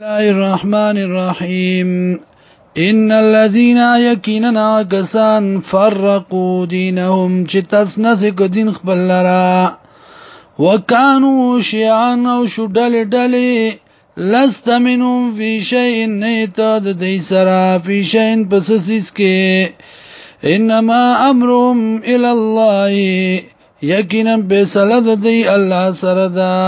الله الرحمن الرحيم ان الذين يكننا كسان فرقوا دينهم نسك دين خبلرا لرا وكانوا شيعا او شدل دلي لست منهم في شيء نيتاد ديسرا في شيء بسسس كي انما امرهم الى الله يكنا بسلد دي الله سردا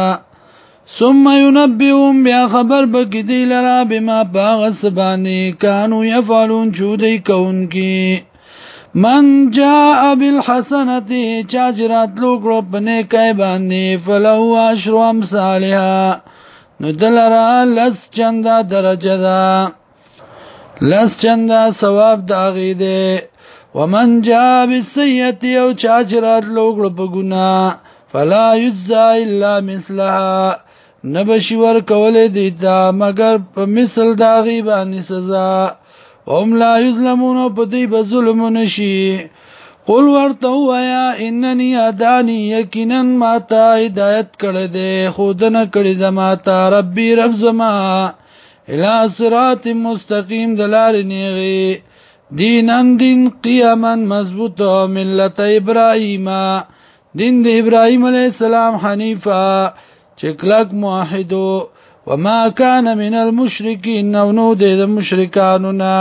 ثم ينبئهم بیا خبر بکی دی لرا بما باغس بانی کانو یفعلون چودی کون کی من جاء بالحسنتی چاچرات لوک رو پنے کئی بانی فلہو عشر امثالها نو دلرا لس چندا درجه دا لس چندا ثواب داغی دی ومن جاء بالسیتی او چاچرات لوک رو پگنا فلا یجزا الا مثلها نبشی ور کول دی دا مگر په مثل دا غیبانی سزا هم لا یظلمون په دی به ظلم نشي قل ورته وایا اننی ادانی یقینا ما تا هدایت کړه دې خود نه کړی زما تا ربي رب زما الى صراط مستقیم دلال نیغي دینن دین قیاما مضبوط ملت ابراهیم دین د ابراهیم علی السلام حنیفه چې کلک موحدو وما كان من المشركين نو نو د مشرکانو نه